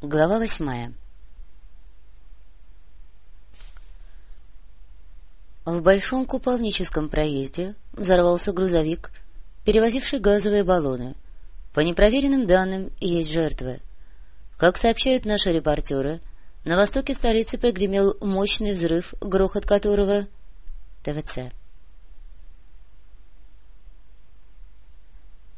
Глава восьмая В большом купальническом проезде взорвался грузовик, перевозивший газовые баллоны. По непроверенным данным, есть жертвы. Как сообщают наши репортеры, на востоке столицы прогремел мощный взрыв, грохот которого... ТВЦ.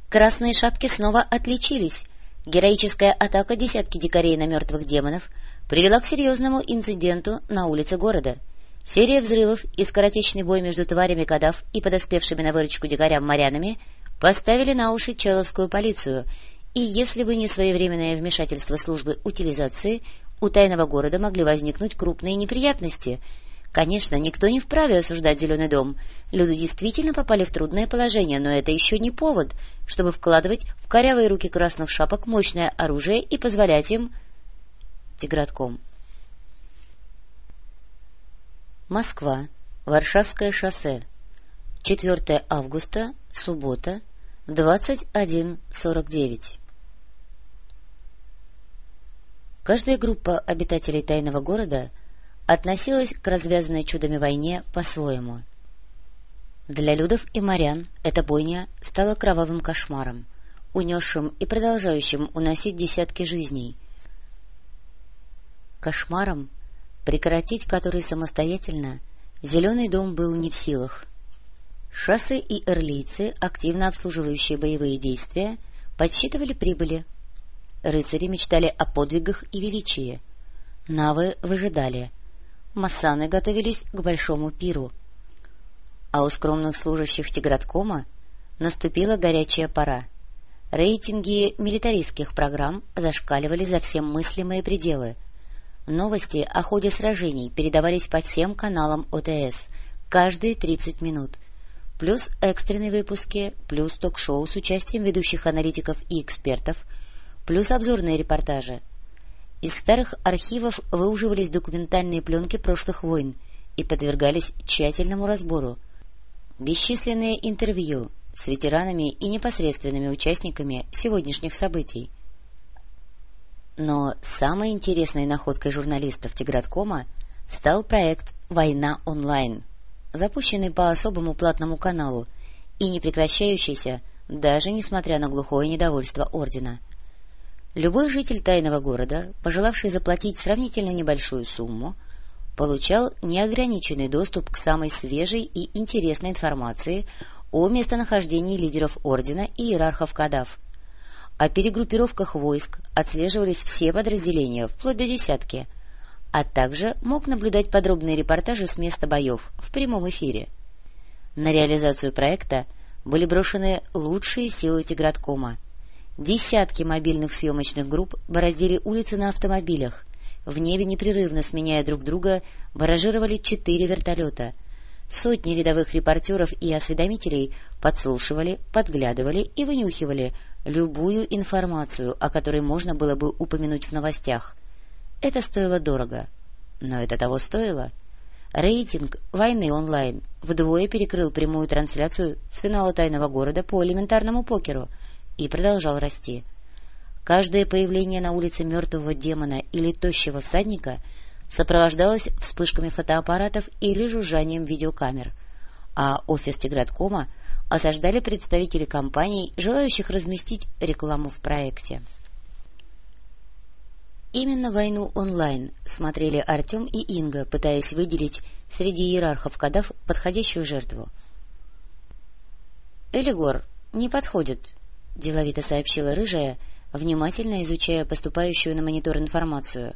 Красные шапки снова отличились — Героическая атака десятки дикарей на мертвых демонов привела к серьезному инциденту на улице города. Серия взрывов и скоротечный бой между тварями кадав и подоспевшими на выручку дикарям-морянами поставили на уши человскую полицию, и если бы не своевременное вмешательство службы утилизации, у тайного города могли возникнуть крупные неприятности — Конечно, никто не вправе осуждать Зеленый дом. Люди действительно попали в трудное положение, но это еще не повод, чтобы вкладывать в корявые руки красных шапок мощное оружие и позволять им... Тигратком. Москва. Варшавское шоссе. 4 августа. Суббота. 21.49. Каждая группа обитателей тайного города — относилась к развязанной чудами войне по-своему. Для людов и морян эта бойня стала кровавым кошмаром, унесшим и продолжающим уносить десятки жизней. Кошмаром, прекратить который самостоятельно Зеленый дом был не в силах. Шассы и эрлийцы, активно обслуживающие боевые действия, подсчитывали прибыли. Рыцари мечтали о подвигах и величии. Навы выжидали — Массаны готовились к большому пиру. А у скромных служащих Тиграткома наступила горячая пора. Рейтинги милитаристских программ зашкаливали за все мыслимые пределы. Новости о ходе сражений передавались по всем каналам ОТС каждые 30 минут, плюс экстренные выпуски, плюс ток-шоу с участием ведущих аналитиков и экспертов, плюс обзорные репортажи — из старых архивов выуживались документальные пленки прошлых войн и подвергались тщательному разбору. Бесчисленные интервью с ветеранами и непосредственными участниками сегодняшних событий. Но самой интересной находкой журналистов Тиграткома стал проект «Война онлайн», запущенный по особому платному каналу и не прекращающийся даже несмотря на глухое недовольство Ордена — Любой житель тайного города, пожелавший заплатить сравнительно небольшую сумму, получал неограниченный доступ к самой свежей и интересной информации о местонахождении лидеров Ордена и иерархов Кадав. О перегруппировках войск отслеживались все подразделения, вплоть до десятки, а также мог наблюдать подробные репортажи с места боев в прямом эфире. На реализацию проекта были брошены лучшие силы Тиграткома — Десятки мобильных съемочных групп бороздили улицы на автомобилях. В небе, непрерывно сменяя друг друга, баражировали четыре вертолета. Сотни рядовых репортеров и осведомителей подслушивали, подглядывали и вынюхивали любую информацию, о которой можно было бы упомянуть в новостях. Это стоило дорого. Но это того стоило. Рейтинг «Войны онлайн» вдвое перекрыл прямую трансляцию с финала «Тайного города» по элементарному покеру — и продолжал расти. Каждое появление на улице мертвого демона или тощего всадника сопровождалось вспышками фотоаппаратов или жужжанием видеокамер, а офис Тиграткома осаждали представители компаний, желающих разместить рекламу в проекте. Именно «Войну онлайн» смотрели Артем и Инга, пытаясь выделить среди иерархов кадав подходящую жертву. «Элигор не подходит», — деловито сообщила рыжая, внимательно изучая поступающую на монитор информацию.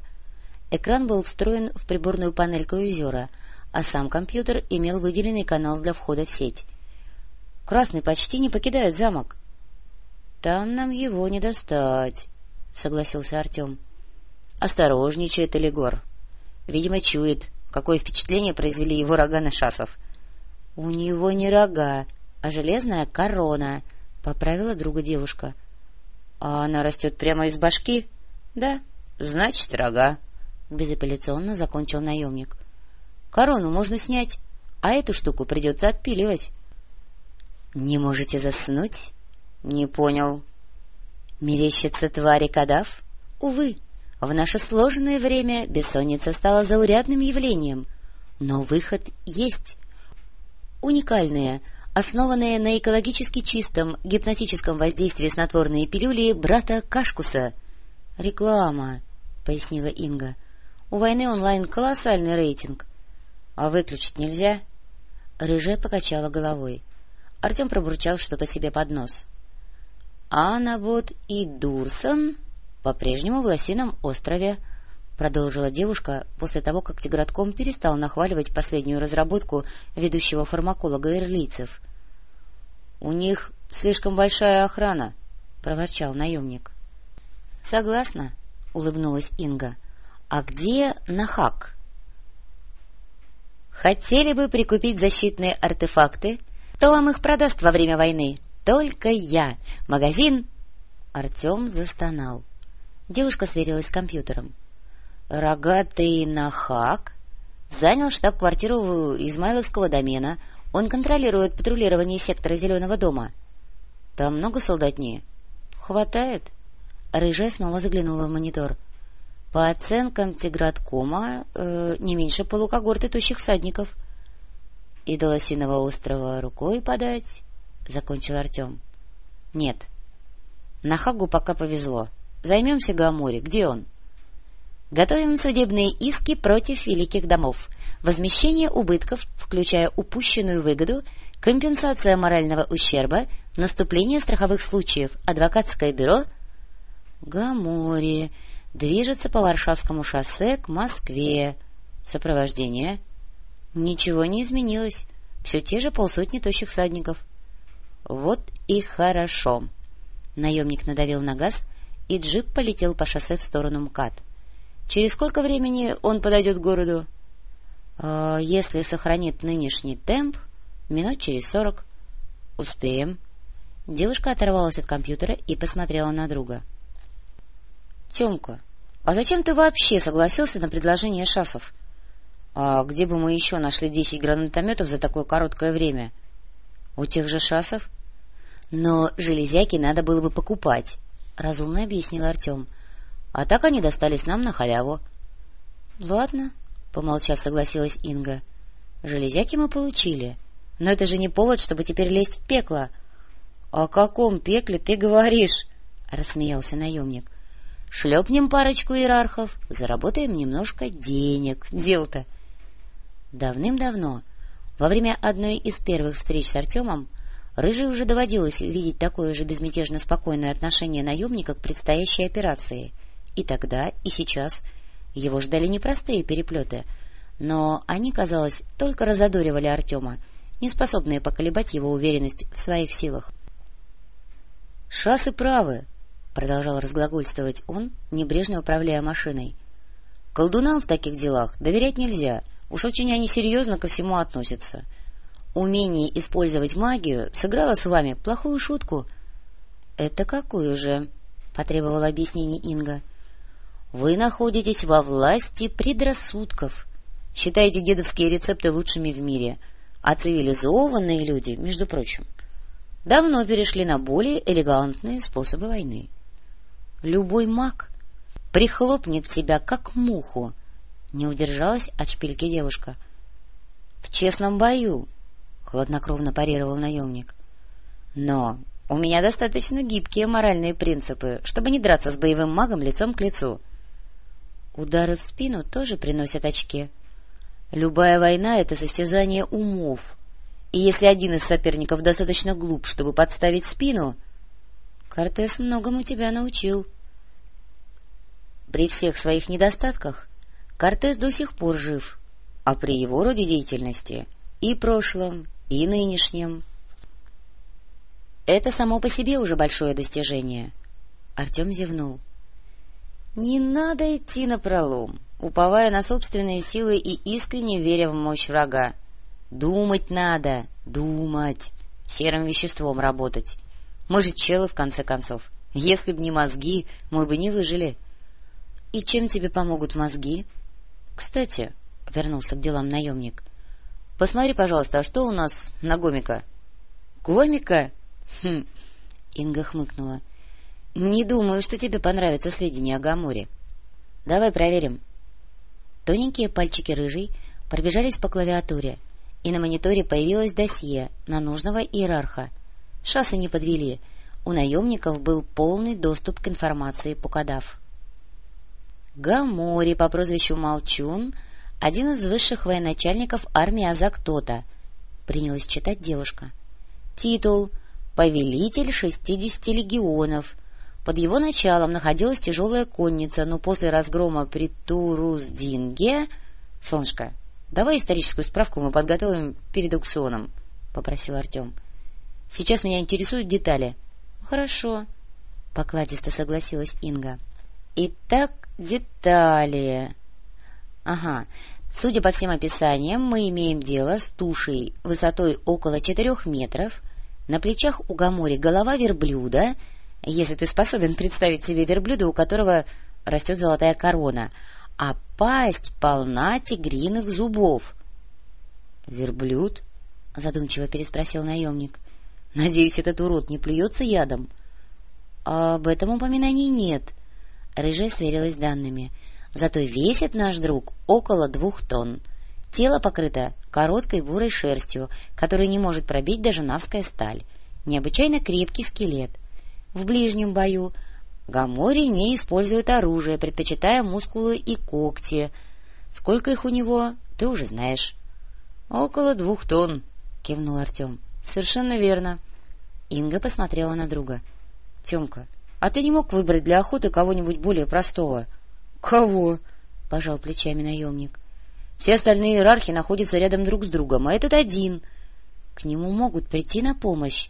Экран был встроен в приборную панель круизера, а сам компьютер имел выделенный канал для входа в сеть. — Красный почти не покидает замок. — Там нам его не достать, — согласился Артем. — Осторожничает Элигор. Видимо, чует, какое впечатление произвели его рога на шасов. — У него не рога, а железная корона —— поправила друга девушка. — А она растет прямо из башки? — Да. — Значит, рога. — безапелляционно закончил наемник. — Корону можно снять, а эту штуку придется отпиливать. — Не можете заснуть? — Не понял. — Мерещится твари кадав? — Увы, В наше сложное время бессонница стала заурядным явлением, но выход есть. Уникальные, основанные на экологически чистом гипнотическом воздействии снотворные пилюли брата Кашкуса. — Реклама, — пояснила Инга. — У войны онлайн колоссальный рейтинг. — А выключить нельзя? Рыжая покачала головой. Артем пробурчал что-то себе под нос. — Анабот и Дурсон по-прежнему в Лосином острове, — продолжила девушка после того, как Тигратком перестал нахваливать последнюю разработку ведущего фармаколога ирлийцев. — У них слишком большая охрана, — проворчал наемник. — Согласна, — улыбнулась Инга. — А где Нахак? — Хотели бы прикупить защитные артефакты? Кто вам их продаст во время войны? Только я. Магазин... Артем застонал. — Девушка сверилась с компьютером. «Рогатый Нахак занял штаб-квартиру Измайловского домена. Он контролирует патрулирование сектора Зеленого дома. Там много солдатни?» «Хватает?» Рыжая снова заглянула в монитор. «По оценкам Тиграткома, э, не меньше полукогорты тущих всадников». «И до Лосиного острова рукой подать?» — закончил Артем. «Нет. На Хагу пока повезло». Займемся Гамори. Где он? Готовим судебные иски против великих домов. Возмещение убытков, включая упущенную выгоду, компенсация морального ущерба, наступление страховых случаев, адвокатское бюро. Гамори. Движется по Варшавскому шоссе к Москве. Сопровождение. Ничего не изменилось. Все те же полсотни тощих всадников. Вот и хорошо. Наемник надавил на газ, и джип полетел по шоссе в сторону МКАД. Через сколько времени он подойдет к городу? Э, если сохранит нынешний темп, минут через сорок. Успеем. Девушка оторвалась от компьютера и посмотрела на друга. — Темка, а зачем ты вообще согласился на предложение шасов? А где бы мы еще нашли десять гранатометов за такое короткое время? — У тех же шасов? Но железяки надо было бы покупать. — разумно объяснил Артем. — А так они достались нам на халяву. — Ладно, — помолчав, согласилась Инга. — Железяки мы получили. Но это же не повод, чтобы теперь лезть в пекло. — О каком пекле ты говоришь? — рассмеялся наемник. — Шлепнем парочку иерархов, заработаем немножко денег. Дел-то... Давным-давно, во время одной из первых встреч с Артемом, Рыжей уже доводилось видеть такое же безмятежно спокойное отношение наемника к предстоящей операции. И тогда, и сейчас его ждали непростые переплеты, но они, казалось, только разодоривали Артема, не способные поколебать его уверенность в своих силах. — Шасы правы, — продолжал разглагольствовать он, небрежно управляя машиной. — Колдунам в таких делах доверять нельзя, уж очень они серьезно ко всему относятся. — умение использовать магию сыграло с вами плохую шутку. — Это какую же? — потребовала объяснений Инга. — Вы находитесь во власти предрассудков. Считаете дедовские рецепты лучшими в мире, а цивилизованные люди, между прочим, давно перешли на более элегантные способы войны. Любой маг прихлопнет тебя, как муху, — не удержалась от шпильки девушка. — В честном бою хладнокровно парировал наемник. — Но у меня достаточно гибкие моральные принципы, чтобы не драться с боевым магом лицом к лицу. Удары в спину тоже приносят очки. Любая война — это состязание умов. И если один из соперников достаточно глуп, чтобы подставить спину... Кортес многому тебя научил. При всех своих недостатках Кортес до сих пор жив, а при его роде деятельности и прошлом, и нынешнем. Это само по себе уже большое достижение. Артем зевнул. Не надо идти на пролом, уповая на собственные силы и искренне веря в мощь врага. Думать надо, думать, серым веществом работать. Мы же челы, в конце концов. Если б не мозги, мы бы не выжили. — И чем тебе помогут мозги? — Кстати, — вернулся к делам наемник, — Посмотри, пожалуйста, а что у нас на Гомика? — Гомика? Хм. Инга хмыкнула. — Не думаю, что тебе понравится сведения о Гаморе. — Давай проверим. Тоненькие пальчики рыжей пробежались по клавиатуре, и на мониторе появилось досье на нужного иерарха. Шассы не подвели. У наемников был полный доступ к информации Пукадав. Гамори по прозвищу Молчун, один из высших военачальников армии Азактота, принялась читать девушка. Титул «Повелитель шестидесяти легионов». Под его началом находилась тяжелая конница, но после разгрома при Туруздинге... — Солнышко, давай историческую справку мы подготовим перед аукционом, — попросил Артем. — Сейчас меня интересуют детали. — Хорошо, — покладисто согласилась Инга. — Итак, детали. — Ага, судя по всем описаниям, мы имеем дело с тушей высотой около четырех метров, на плечах у Гамори голова верблюда — если ты способен представить себе верблюда, у которого растет золотая корона, а пасть полна тигриных зубов. — Верблюд? — задумчиво переспросил наемник. — Надеюсь, этот урод не плюется ядом? — Об этом упоминаний нет. Рыжая сверилась данными. Зато весит наш друг около двух тонн. Тело покрыто короткой бурой шерстью, которую не может пробить даже навская сталь. Необычайно крепкий скелет — в ближнем бою. Гамори не использует оружие, предпочитая мускулы и когти. Сколько их у него, ты уже знаешь. — Около двух тонн, — кивнул Артем. — Совершенно верно. Инга посмотрела на друга. — Темка, а ты не мог выбрать для охоты кого-нибудь более простого? — Кого? — пожал плечами наемник. — Все остальные иерархи находятся рядом друг с другом, а этот один. К нему могут прийти на помощь.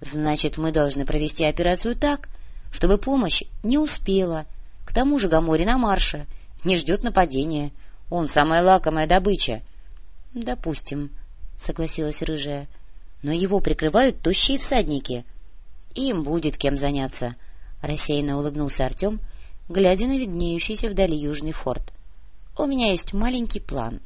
Значит, мы должны провести операцию так, чтобы помощь не успела. К тому же Гамори на марше, не ждет нападения. Он самая лакомая добыча. — Допустим, — согласилась рыжая. — Но его прикрывают тощие всадники. — Им будет кем заняться, — рассеянно улыбнулся Артем, глядя на виднеющийся вдали южный форт. — У меня есть маленький план.